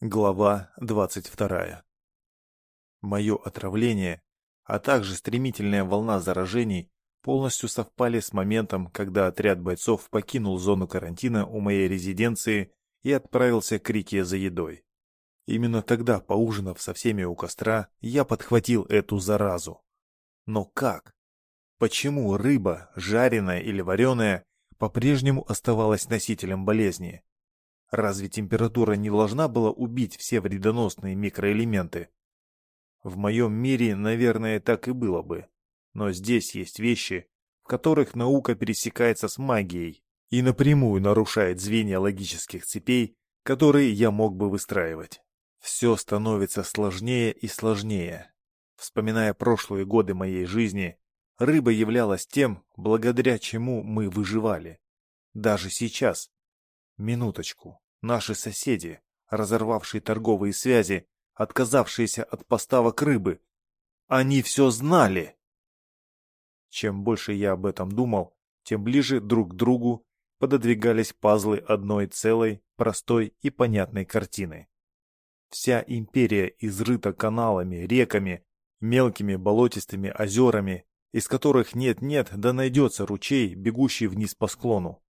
Глава 22. Мое отравление, а также стремительная волна заражений полностью совпали с моментом, когда отряд бойцов покинул зону карантина у моей резиденции и отправился к реке за едой. Именно тогда, поужинав со всеми у костра, я подхватил эту заразу. Но как? Почему рыба, жареная или вареная, по-прежнему оставалась носителем болезни? Разве температура не должна была убить все вредоносные микроэлементы? В моем мире, наверное, так и было бы. Но здесь есть вещи, в которых наука пересекается с магией и напрямую нарушает звенья логических цепей, которые я мог бы выстраивать. Все становится сложнее и сложнее. Вспоминая прошлые годы моей жизни, рыба являлась тем, благодаря чему мы выживали. Даже сейчас, Минуточку. Наши соседи, разорвавшие торговые связи, отказавшиеся от поставок рыбы, они все знали. Чем больше я об этом думал, тем ближе друг к другу пододвигались пазлы одной целой, простой и понятной картины. Вся империя изрыта каналами, реками, мелкими болотистыми озерами, из которых нет-нет, да найдется ручей, бегущий вниз по склону.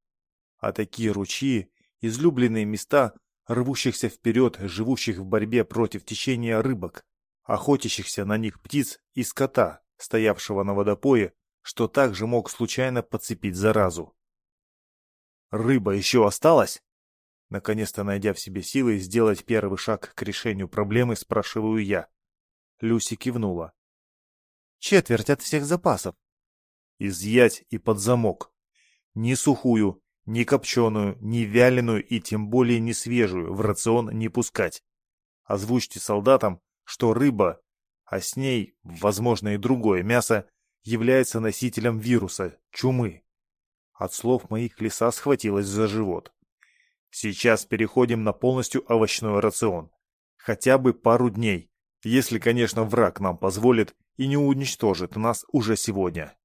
А такие ручьи излюбленные места рвущихся вперед, живущих в борьбе против течения рыбок, охотящихся на них птиц и скота, стоявшего на водопое, что также мог случайно подцепить заразу. «Рыба еще осталась?» Наконец-то найдя в себе силы сделать первый шаг к решению проблемы, спрашиваю я. Люси кивнула. «Четверть от всех запасов». «Изъять и под замок. Ни сухую, ни копченую, ни вяленую и тем более не свежую в рацион не пускать. Озвучьте солдатам, что рыба, а с ней, возможно, и другое мясо, является носителем вируса, чумы. От слов моих лиса схватилась за живот. Сейчас переходим на полностью овощной рацион. Хотя бы пару дней, если, конечно, враг нам позволит и не уничтожит нас уже сегодня.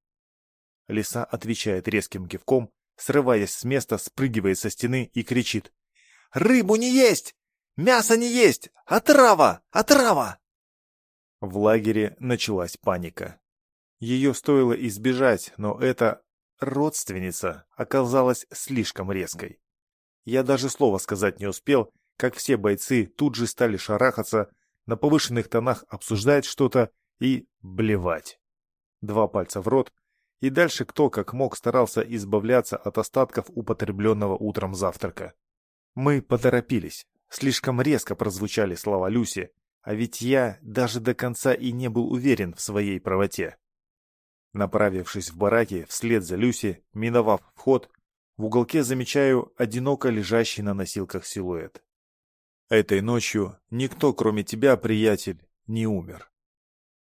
Лиса отвечает резким кивком срываясь с места, спрыгивает со стены и кричит. «Рыбу не есть! Мясо не есть! Отрава! Отрава!» В лагере началась паника. Ее стоило избежать, но эта родственница оказалась слишком резкой. Я даже слова сказать не успел, как все бойцы тут же стали шарахаться, на повышенных тонах обсуждать что-то и блевать. Два пальца в рот, и дальше кто как мог старался избавляться от остатков употребленного утром завтрака. Мы поторопились. Слишком резко прозвучали слова Люси, а ведь я даже до конца и не был уверен в своей правоте. Направившись в бараки вслед за Люси, миновав вход, в уголке замечаю одиноко лежащий на носилках силуэт. Этой ночью никто, кроме тебя, приятель, не умер.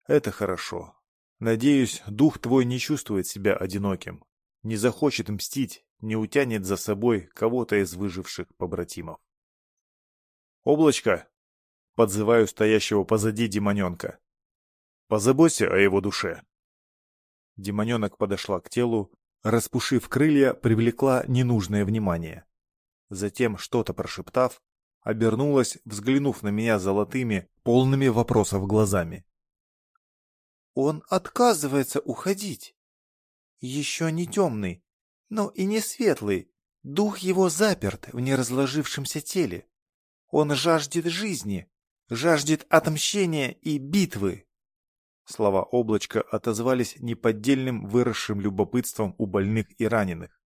Это хорошо. Надеюсь, дух твой не чувствует себя одиноким, не захочет мстить, не утянет за собой кого-то из выживших побратимов. «Облачко!» — подзываю стоящего позади демоненка. «Позаботься о его душе». Демоненок подошла к телу, распушив крылья, привлекла ненужное внимание. Затем, что-то прошептав, обернулась, взглянув на меня золотыми, полными вопросов глазами. Он отказывается уходить. Еще не темный, но и не светлый. Дух его заперт в неразложившемся теле. Он жаждет жизни, жаждет отмщения и битвы. Слова облачка отозвались неподдельным выросшим любопытством у больных и раненых.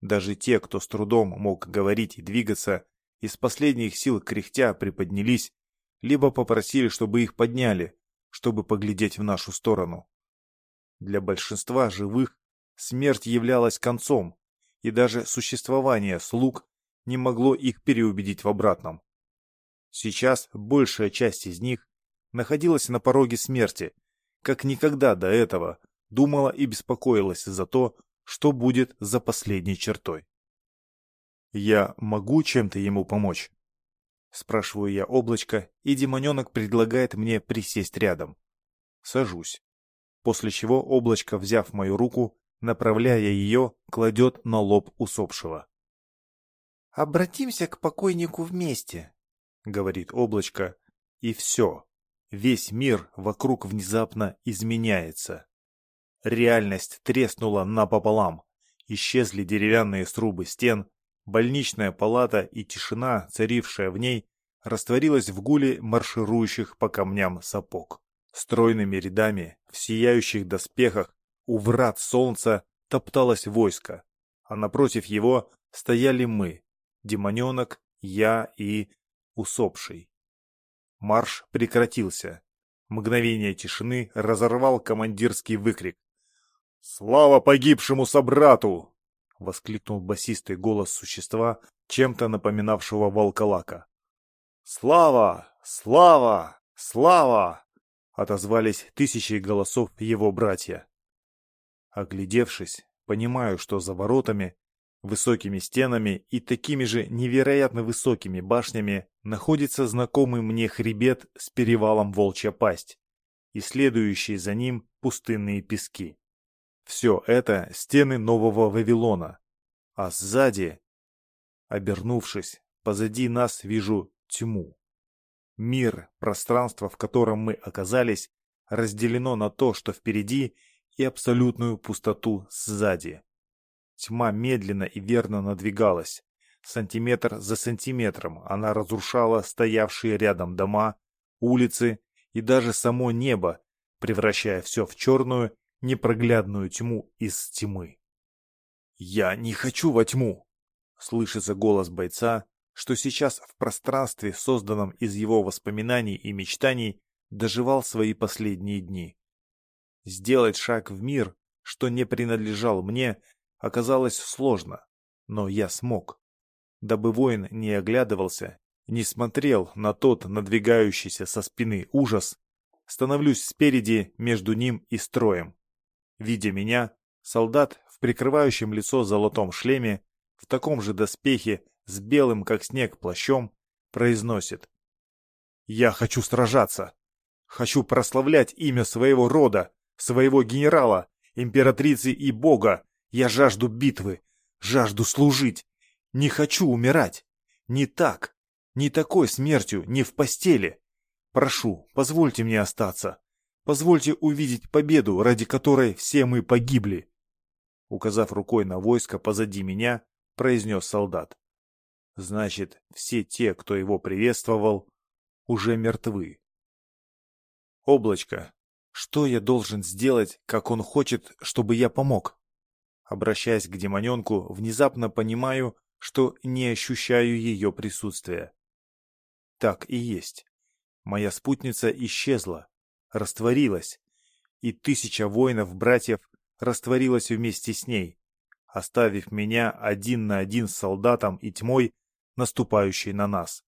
Даже те, кто с трудом мог говорить и двигаться, из последних сил кряхтя приподнялись, либо попросили, чтобы их подняли, чтобы поглядеть в нашу сторону. Для большинства живых смерть являлась концом, и даже существование слуг не могло их переубедить в обратном. Сейчас большая часть из них находилась на пороге смерти, как никогда до этого думала и беспокоилась за то, что будет за последней чертой. Я могу чем-то ему помочь? Спрашиваю я облачко, и демоненок предлагает мне присесть рядом. Сажусь. После чего облачко, взяв мою руку, направляя ее, кладет на лоб усопшего. «Обратимся к покойнику вместе», — говорит облачко, и все. Весь мир вокруг внезапно изменяется. Реальность треснула напополам. Исчезли деревянные срубы стен, больничная палата и тишина, царившая в ней, растворилась в гуле марширующих по камням сапог. Стройными рядами, в сияющих доспехах, у врат солнца топталось войско, а напротив его стояли мы, демоненок, я и усопший. Марш прекратился. Мгновение тишины разорвал командирский выкрик. «Слава погибшему собрату!» — воскликнул басистый голос существа, чем-то напоминавшего волколака. «Слава! Слава! Слава!» — отозвались тысячи голосов его братья. Оглядевшись, понимаю, что за воротами, высокими стенами и такими же невероятно высокими башнями находится знакомый мне хребет с перевалом Волчья Пасть и следующие за ним пустынные пески. Все это стены Нового Вавилона, а сзади, обернувшись, позади нас вижу тьму. Мир, пространство, в котором мы оказались, разделено на то, что впереди, и абсолютную пустоту сзади. Тьма медленно и верно надвигалась. Сантиметр за сантиметром она разрушала стоявшие рядом дома, улицы и даже само небо, превращая все в черную непроглядную тьму из тьмы. «Я не хочу во тьму!» — слышится голос бойца, что сейчас в пространстве, созданном из его воспоминаний и мечтаний, доживал свои последние дни. Сделать шаг в мир, что не принадлежал мне, оказалось сложно, но я смог. Дабы воин не оглядывался, не смотрел на тот надвигающийся со спины ужас, становлюсь спереди между ним и строем. Видя меня, солдат в прикрывающем лицо золотом шлеме, в таком же доспехе, с белым как снег плащом, произносит. «Я хочу сражаться. Хочу прославлять имя своего рода, своего генерала, императрицы и бога. Я жажду битвы, жажду служить. Не хочу умирать. Не так. Не такой смертью, не в постели. Прошу, позвольте мне остаться. Позвольте увидеть победу, ради которой все мы погибли. Указав рукой на войско позади меня, произнес солдат. Значит, все те, кто его приветствовал, уже мертвы. Облачко, что я должен сделать, как он хочет, чтобы я помог? Обращаясь к демоненку, внезапно понимаю, что не ощущаю ее присутствия. Так и есть. Моя спутница исчезла, растворилась, и тысяча воинов-братьев растворилась вместе с ней, оставив меня один на один с солдатом и тьмой, наступающей на нас.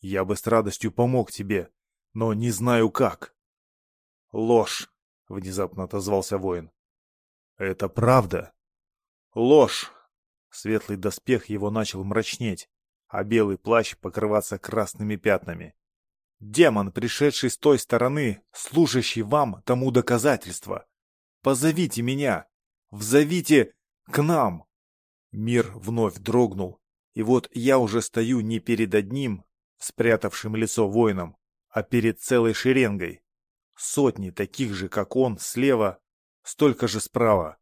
Я бы с радостью помог тебе, но не знаю как. Ложь, — внезапно отозвался воин. Это правда. Ложь. Светлый доспех его начал мрачнеть, а белый плащ покрываться красными пятнами. Демон, пришедший с той стороны, служащий вам тому доказательство. Позовите меня! Взовите к нам!» Мир вновь дрогнул, и вот я уже стою не перед одним, спрятавшим лицо воином, а перед целой шеренгой. Сотни таких же, как он, слева, столько же справа.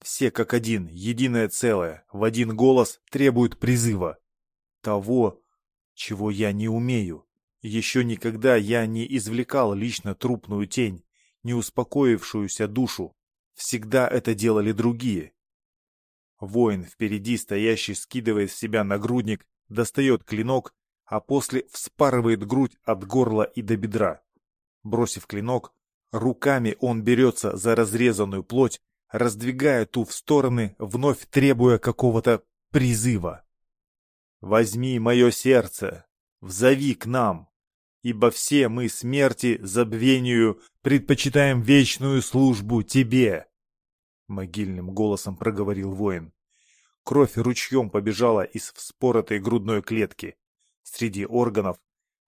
Все как один, единое целое, в один голос требуют призыва. Того, чего я не умею. Еще никогда я не извлекал лично трупную тень, не успокоившуюся душу. Всегда это делали другие. Воин впереди стоящий скидывает с себя нагрудник, достает клинок, а после вспарывает грудь от горла и до бедра. Бросив клинок, руками он берется за разрезанную плоть, раздвигая ту в стороны, вновь требуя какого-то призыва. «Возьми мое сердце, взови к нам, ибо все мы смерти забвению предпочитаем вечную службу тебе!» Могильным голосом проговорил воин. Кровь ручьем побежала из вспоротой грудной клетки. Среди органов,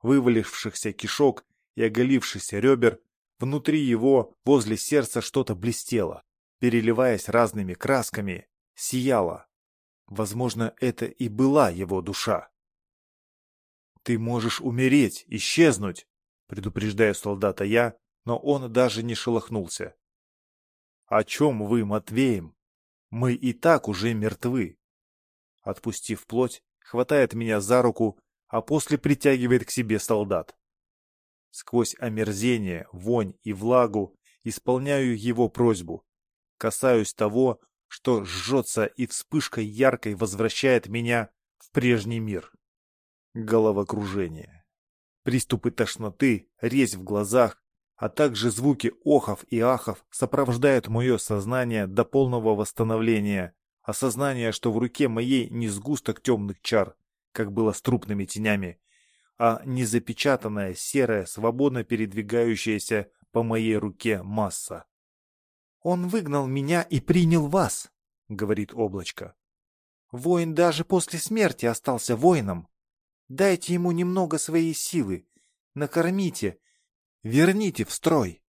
вывалившихся кишок и оголившихся ребер, внутри его, возле сердца что-то блестело, переливаясь разными красками, сияло. Возможно, это и была его душа. Ты можешь умереть, исчезнуть, предупреждаю солдата я, но он даже не шелохнулся. О чем вы, Матвеем? Мы и так уже мертвы. Отпустив плоть, хватает меня за руку, а после притягивает к себе солдат. Сквозь омерзение, вонь и влагу исполняю его просьбу. Касаюсь того, что жжется и вспышкой яркой возвращает меня в прежний мир. Головокружение. Приступы тошноты, резь в глазах, а также звуки охов и ахов сопровождают мое сознание до полного восстановления, осознание, что в руке моей не сгусток темных чар, как было с трупными тенями, а незапечатанная серая, свободно передвигающаяся по моей руке масса. «Он выгнал меня и принял вас», — говорит облачко. «Воин даже после смерти остался воином. Дайте ему немного своей силы, накормите, верните в строй».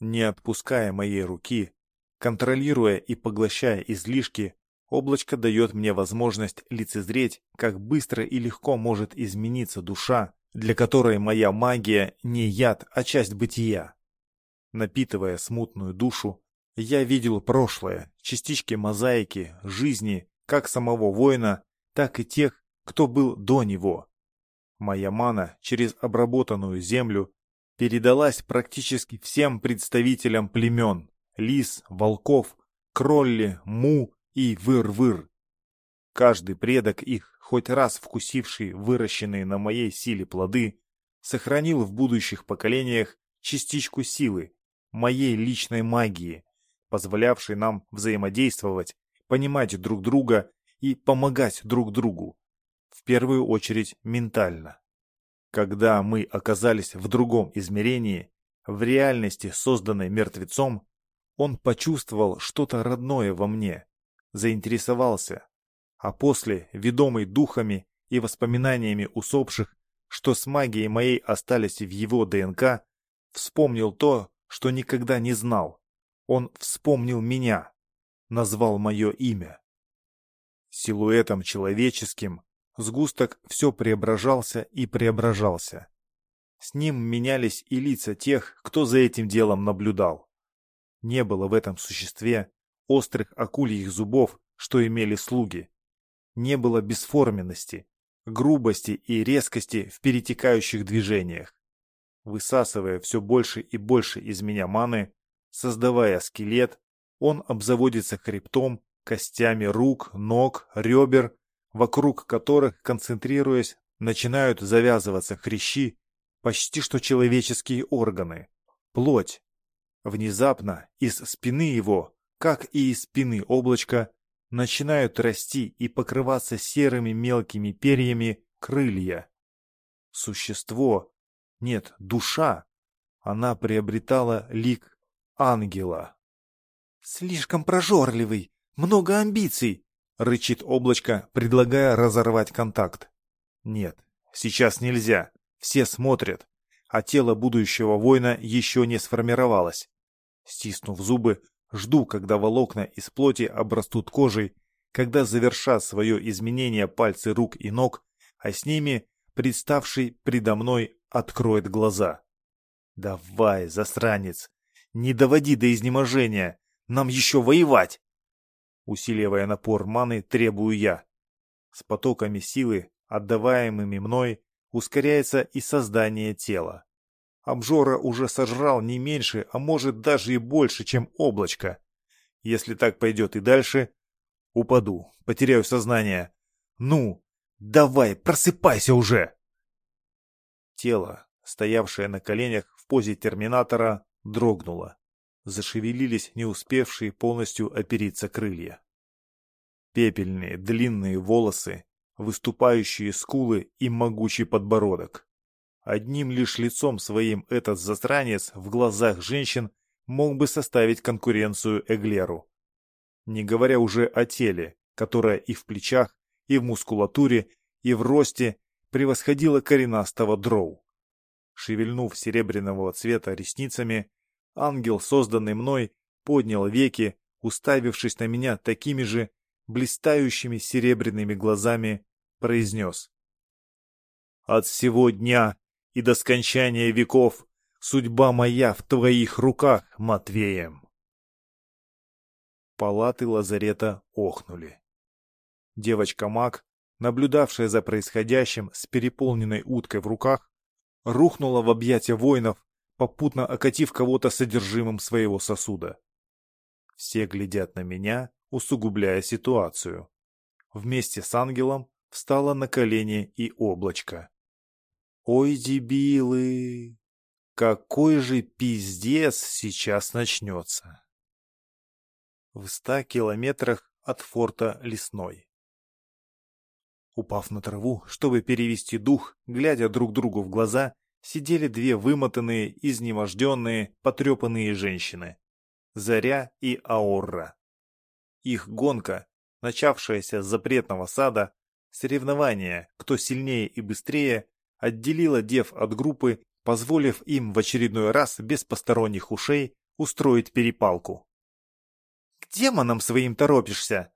Не отпуская моей руки, контролируя и поглощая излишки, облачко дает мне возможность лицезреть, как быстро и легко может измениться душа, для которой моя магия не яд, а часть бытия. Напитывая смутную душу, я видел прошлое, частички мозаики, жизни, как самого воина, так и тех, кто был до него. Моя мана через обработанную землю передалась практически всем представителям племен – лис, волков, кролли, му и выр-выр. Каждый предок их, хоть раз вкусивший выращенные на моей силе плоды, сохранил в будущих поколениях частичку силы, моей личной магии, позволявшей нам взаимодействовать, понимать друг друга и помогать друг другу. В первую очередь ментально. Когда мы оказались в другом измерении, в реальности, созданной мертвецом, он почувствовал что-то родное во мне, заинтересовался, а после, ведомый духами и воспоминаниями усопших, что с магией моей остались в его ДНК, вспомнил то, что никогда не знал. Он вспомнил меня, назвал мое имя. Силуэтом человеческим сгусток все преображался и преображался. С ним менялись и лица тех, кто за этим делом наблюдал. Не было в этом существе острых акульих зубов, что имели слуги. Не было бесформенности, грубости и резкости в перетекающих движениях. Высасывая все больше и больше из меня маны, Создавая скелет, он обзаводится хребтом, костями рук, ног, ребер, вокруг которых, концентрируясь, начинают завязываться хрящи, почти что человеческие органы, плоть. Внезапно из спины его, как и из спины облачка, начинают расти и покрываться серыми мелкими перьями крылья. Существо, нет, душа, она приобретала лик ангела. «Слишком прожорливый, много амбиций», — рычит облачко, предлагая разорвать контакт. «Нет, сейчас нельзя. Все смотрят, а тело будущего воина еще не сформировалось. Стиснув зубы, жду, когда волокна из плоти обрастут кожей, когда завершат свое изменение пальцы рук и ног, а с ними представший предо мной откроет глаза. «Давай, засранец, не доводи до изнеможения. Нам еще воевать. Усиливая напор маны, требую я. С потоками силы, отдаваемыми мной, ускоряется и создание тела. Обжора уже сожрал не меньше, а может даже и больше, чем облачко. Если так пойдет и дальше, упаду, потеряю сознание. Ну, давай, просыпайся уже! Тело, стоявшее на коленях в позе терминатора, дрогнула. Зашевелились не успевшие полностью опериться крылья. Пепельные длинные волосы, выступающие скулы и могучий подбородок. Одним лишь лицом своим этот засранец в глазах женщин мог бы составить конкуренцию Эглеру. Не говоря уже о теле, которое и в плечах, и в мускулатуре, и в росте превосходило коренастого дроу. Шевельнув серебряного цвета ресницами, ангел, созданный мной, поднял веки, уставившись на меня такими же блистающими серебряными глазами, произнес. От всего дня и до скончания веков судьба моя в твоих руках, Матвеем. Палаты лазарета охнули. Девочка-маг, наблюдавшая за происходящим с переполненной уткой в руках, рухнула в объятия воинов, попутно окатив кого-то содержимым своего сосуда. Все глядят на меня, усугубляя ситуацию. Вместе с ангелом встала на колени и облачко. Ой, дебилы! Какой же пиздец сейчас начнется? В ста километрах от форта Лесной. Упав на траву, чтобы перевести дух, глядя друг другу в глаза, сидели две вымотанные, изнеможденные, потрепанные женщины. Заря и Аорра. Их гонка, начавшаяся с запретного сада, соревнование, кто сильнее и быстрее, отделила дев от группы, позволив им в очередной раз без посторонних ушей устроить перепалку. «К демонам своим торопишься!»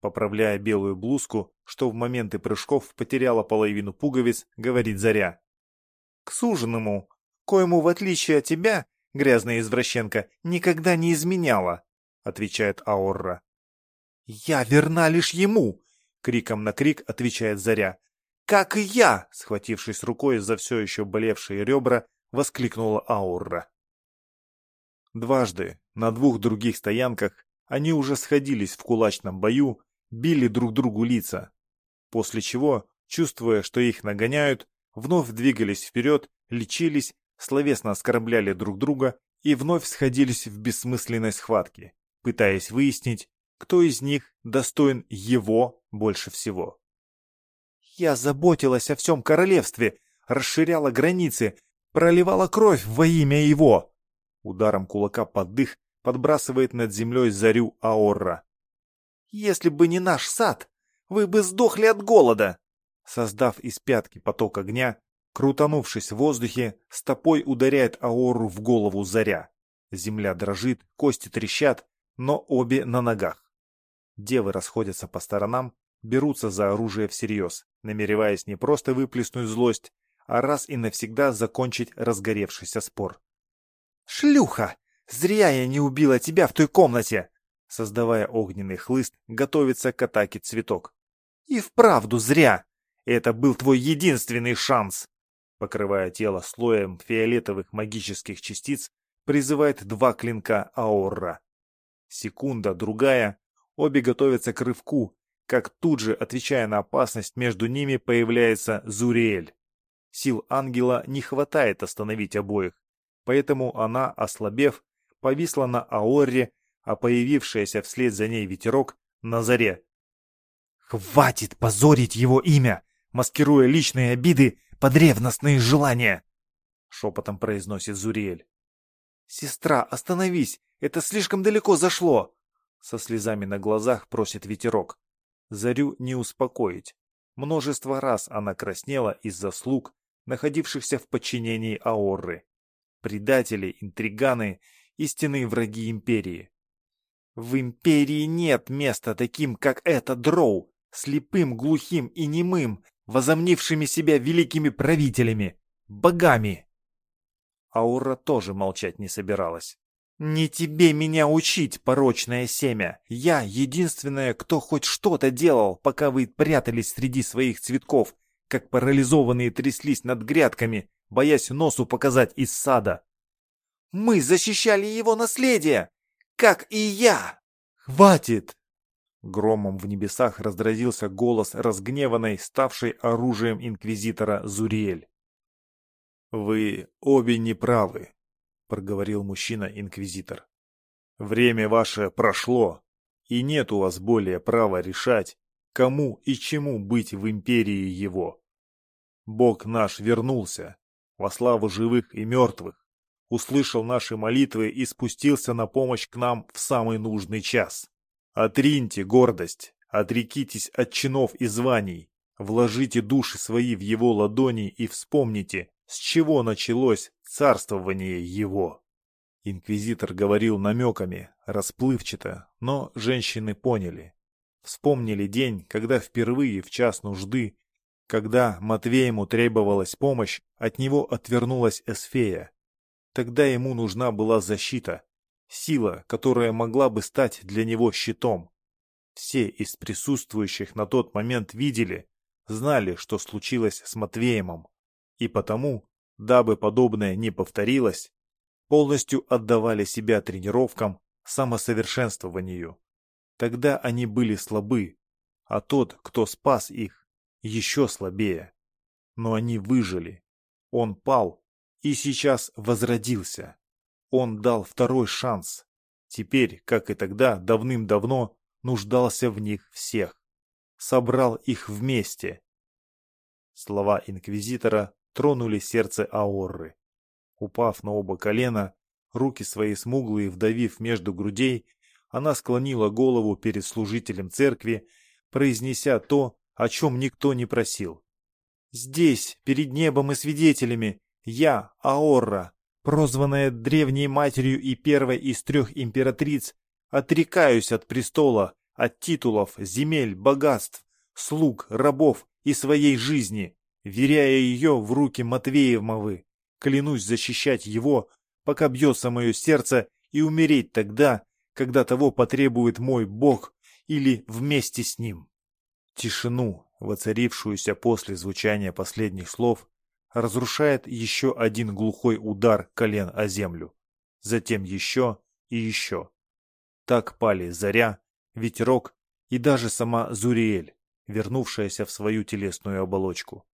Поправляя белую блузку, что в моменты прыжков потеряла половину пуговиц, говорит Заря. «К суженому, коему, в отличие от тебя, грязная извращенка, никогда не изменяла», — отвечает Аорра. «Я верна лишь ему!» — криком на крик отвечает Заря. «Как и я!» — схватившись рукой за все еще болевшие ребра, воскликнула Аурра. Дважды, на двух других стоянках, они уже сходились в кулачном бою, били друг другу лица, после чего, чувствуя, что их нагоняют, вновь двигались вперед, лечились, словесно оскорбляли друг друга и вновь сходились в бессмысленной схватке, пытаясь выяснить, кто из них достоин его больше всего. «Я заботилась о всем королевстве, расширяла границы, проливала кровь во имя его!» Ударом кулака под дых подбрасывает над землей зарю Аорра. «Если бы не наш сад, вы бы сдохли от голода!» Создав из пятки поток огня, крутанувшись в воздухе, стопой ударяет Аору в голову заря. Земля дрожит, кости трещат, но обе на ногах. Девы расходятся по сторонам, берутся за оружие всерьез, намереваясь не просто выплеснуть злость, а раз и навсегда закончить разгоревшийся спор. «Шлюха! Зря я не убила тебя в той комнате!» Создавая огненный хлыст, готовится к атаке цветок. «И вправду зря! Это был твой единственный шанс!» Покрывая тело слоем фиолетовых магических частиц, призывает два клинка Аорра. Секунда, другая, обе готовятся к рывку, как тут же, отвечая на опасность, между ними появляется Зуриэль. Сил ангела не хватает остановить обоих, поэтому она, ослабев, повисла на Аорре, а появившаяся вслед за ней ветерок на заре. «Хватит позорить его имя, маскируя личные обиды под ревностные желания!» Шепотом произносит Зуриэль. «Сестра, остановись! Это слишком далеко зашло!» Со слезами на глазах просит ветерок. Зарю не успокоить. Множество раз она краснела из-за слуг, находившихся в подчинении Аорры. Предатели, интриганы, истинные враги империи. В империи нет места таким, как это Дроу, слепым, глухим и немым, возомнившими себя великими правителями, богами. Аура тоже молчать не собиралась. «Не тебе меня учить, порочное семя! Я единственная, кто хоть что-то делал, пока вы прятались среди своих цветков, как парализованные тряслись над грядками, боясь носу показать из сада. Мы защищали его наследие, как и я. Хватит! Громом в небесах разразился голос разгневанной, ставшей оружием инквизитора Зуриэль. «Вы обе неправы», — проговорил мужчина-инквизитор. «Время ваше прошло, и нет у вас более права решать, кому и чему быть в империи его. Бог наш вернулся, во славу живых и мертвых, услышал наши молитвы и спустился на помощь к нам в самый нужный час. Отриньте гордость, отрекитесь от чинов и званий, вложите души свои в его ладони и вспомните, с чего началось царствование его. Инквизитор говорил намеками, расплывчато, но женщины поняли. Вспомнили день, когда впервые в час нужды Когда Матвеему требовалась помощь, от него отвернулась Эсфея. Тогда ему нужна была защита, сила, которая могла бы стать для него щитом. Все из присутствующих на тот момент видели, знали, что случилось с Матвеемом, и потому, дабы подобное не повторилось, полностью отдавали себя тренировкам, самосовершенствованию. Тогда они были слабы, а тот, кто спас их, еще слабее. Но они выжили. Он пал и сейчас возродился. Он дал второй шанс. Теперь, как и тогда, давным-давно, нуждался в них всех. Собрал их вместе. Слова инквизитора тронули сердце Аорры. Упав на оба колена, руки свои смуглые вдавив между грудей, она склонила голову перед служителем церкви, произнеся то, о чем никто не просил. «Здесь, перед небом и свидетелями, я, Аорра, прозванная древней матерью и первой из трех императриц, отрекаюсь от престола, от титулов, земель, богатств, слуг, рабов и своей жизни, веряя ее в руки Матвеевмовы. Клянусь защищать его, пока бьется мое сердце, и умереть тогда, когда того потребует мой Бог или вместе с ним. Тишину, воцарившуюся после звучания последних слов, разрушает еще один глухой удар колен о землю. Затем еще и еще. Так пали Заря, Ветерок и даже сама Зуриэль, вернувшаяся в свою телесную оболочку.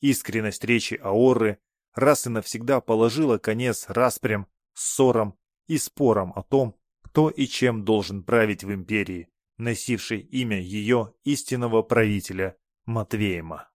Искренность речи Аоры раз и навсегда положила конец распрям, ссорам и спорам о том, кто и чем должен править в империи, носившей имя ее истинного правителя Матвеема.